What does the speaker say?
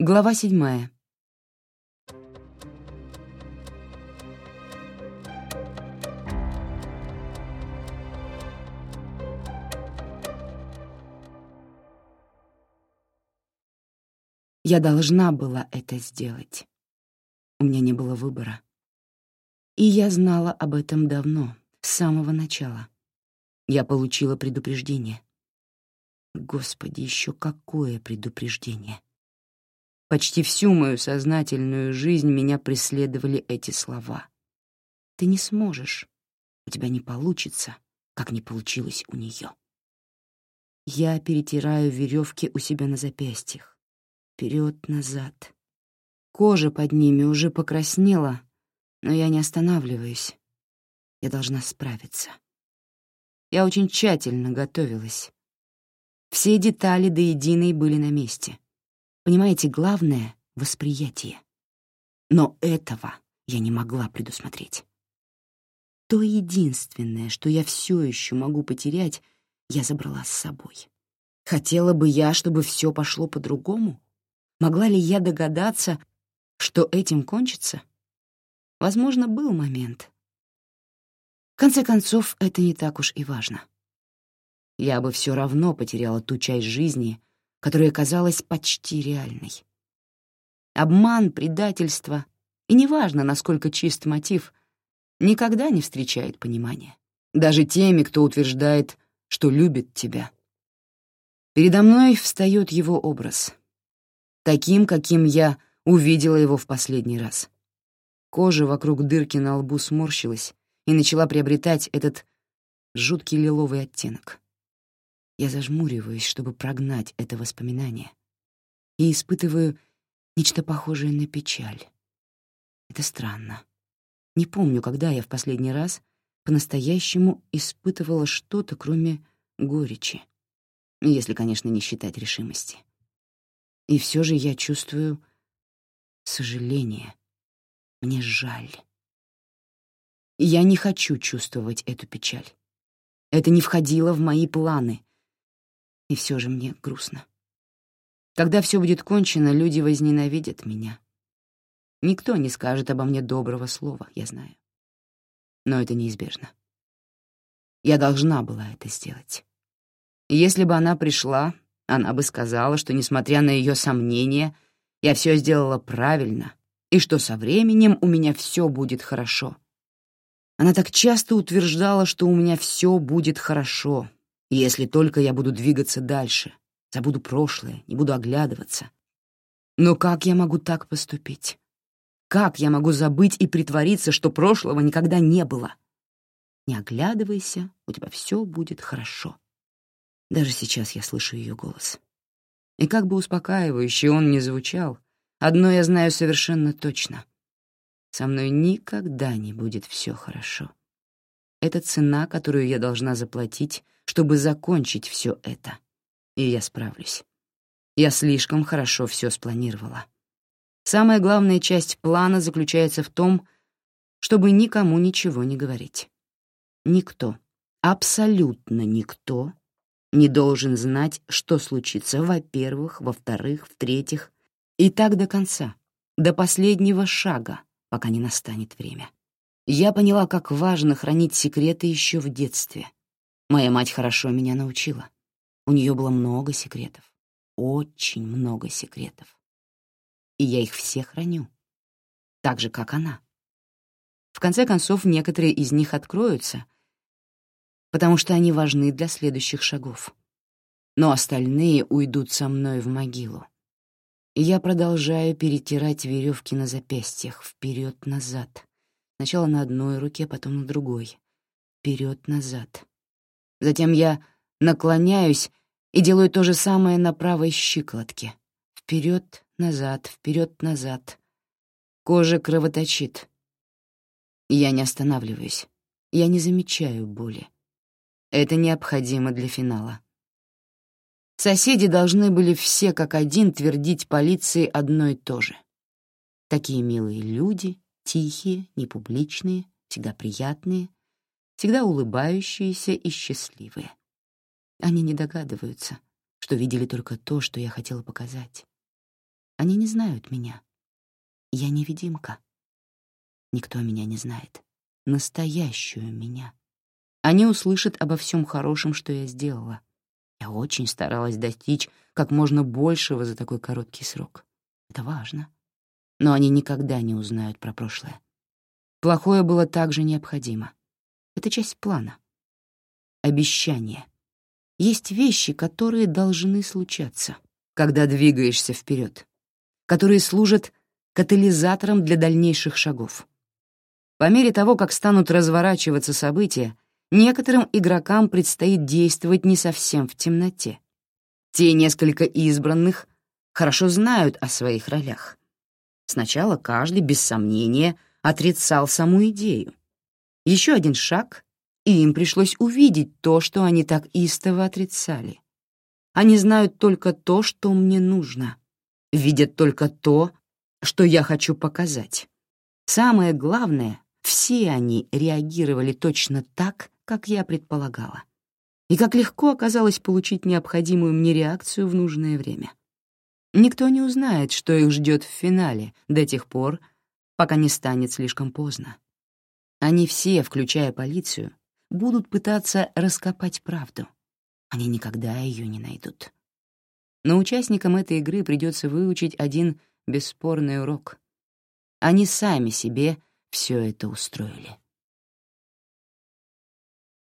Глава седьмая. Я должна была это сделать. У меня не было выбора. И я знала об этом давно, с самого начала. Я получила предупреждение. Господи, еще какое предупреждение! Почти всю мою сознательную жизнь меня преследовали эти слова. Ты не сможешь, у тебя не получится, как не получилось у нее. Я перетираю веревки у себя на запястьях. Вперед-назад. Кожа под ними уже покраснела, но я не останавливаюсь. Я должна справиться. Я очень тщательно готовилась. Все детали до единой были на месте. Понимаете, главное — восприятие. Но этого я не могла предусмотреть. То единственное, что я все еще могу потерять, я забрала с собой. Хотела бы я, чтобы все пошло по-другому? Могла ли я догадаться, что этим кончится? Возможно, был момент. В конце концов, это не так уж и важно. Я бы все равно потеряла ту часть жизни, которая казалась почти реальной. Обман, предательство, и неважно, насколько чист мотив, никогда не встречает понимания. Даже теми, кто утверждает, что любит тебя. Передо мной встает его образ. Таким, каким я увидела его в последний раз. Кожа вокруг дырки на лбу сморщилась и начала приобретать этот жуткий лиловый оттенок. Я зажмуриваюсь, чтобы прогнать это воспоминание, и испытываю нечто похожее на печаль. Это странно. Не помню, когда я в последний раз по-настоящему испытывала что-то, кроме горечи, если, конечно, не считать решимости. И все же я чувствую сожаление. Мне жаль. я не хочу чувствовать эту печаль. Это не входило в мои планы, и все же мне грустно. Когда все будет кончено, люди возненавидят меня. Никто не скажет обо мне доброго слова, я знаю. Но это неизбежно. Я должна была это сделать. Если бы она пришла, она бы сказала, что, несмотря на ее сомнения, я все сделала правильно, и что со временем у меня все будет хорошо. Она так часто утверждала, что у меня все будет хорошо, если только я буду двигаться дальше, забуду прошлое, не буду оглядываться. Но как я могу так поступить? Как я могу забыть и притвориться, что прошлого никогда не было? Не оглядывайся, у тебя все будет хорошо. Даже сейчас я слышу ее голос. И как бы успокаивающе он ни звучал, одно я знаю совершенно точно. Со мной никогда не будет все хорошо. Это цена, которую я должна заплатить чтобы закончить все это. И я справлюсь. Я слишком хорошо все спланировала. Самая главная часть плана заключается в том, чтобы никому ничего не говорить. Никто, абсолютно никто не должен знать, что случится, во-первых, во-вторых, в-третьих, и так до конца, до последнего шага, пока не настанет время. Я поняла, как важно хранить секреты еще в детстве — Моя мать хорошо меня научила. У нее было много секретов. Очень много секретов. И я их все храню. Так же, как она. В конце концов, некоторые из них откроются, потому что они важны для следующих шагов. Но остальные уйдут со мной в могилу. Я продолжаю перетирать веревки на запястьях вперед-назад. Сначала на одной руке, потом на другой. Вперед-назад. Затем я наклоняюсь и делаю то же самое на правой щиколотке. Вперед, назад, вперед, назад. Кожа кровоточит. Я не останавливаюсь. Я не замечаю боли. Это необходимо для финала. Соседи должны были все как один твердить полиции одно и то же. Такие милые люди, тихие, непубличные, всегда приятные, всегда улыбающиеся и счастливые. Они не догадываются, что видели только то, что я хотела показать. Они не знают меня. Я невидимка. Никто меня не знает. Настоящую меня. Они услышат обо всем хорошем, что я сделала. Я очень старалась достичь как можно большего за такой короткий срок. Это важно. Но они никогда не узнают про прошлое. Плохое было также необходимо. Это часть плана. Обещание. Есть вещи, которые должны случаться, когда двигаешься вперед, которые служат катализатором для дальнейших шагов. По мере того, как станут разворачиваться события, некоторым игрокам предстоит действовать не совсем в темноте. Те несколько избранных хорошо знают о своих ролях. Сначала каждый, без сомнения, отрицал саму идею. Еще один шаг, и им пришлось увидеть то, что они так истово отрицали. Они знают только то, что мне нужно, видят только то, что я хочу показать. Самое главное, все они реагировали точно так, как я предполагала. И как легко оказалось получить необходимую мне реакцию в нужное время. Никто не узнает, что их ждет в финале до тех пор, пока не станет слишком поздно. Они все, включая полицию, будут пытаться раскопать правду. Они никогда ее не найдут. Но участникам этой игры придется выучить один бесспорный урок. Они сами себе все это устроили.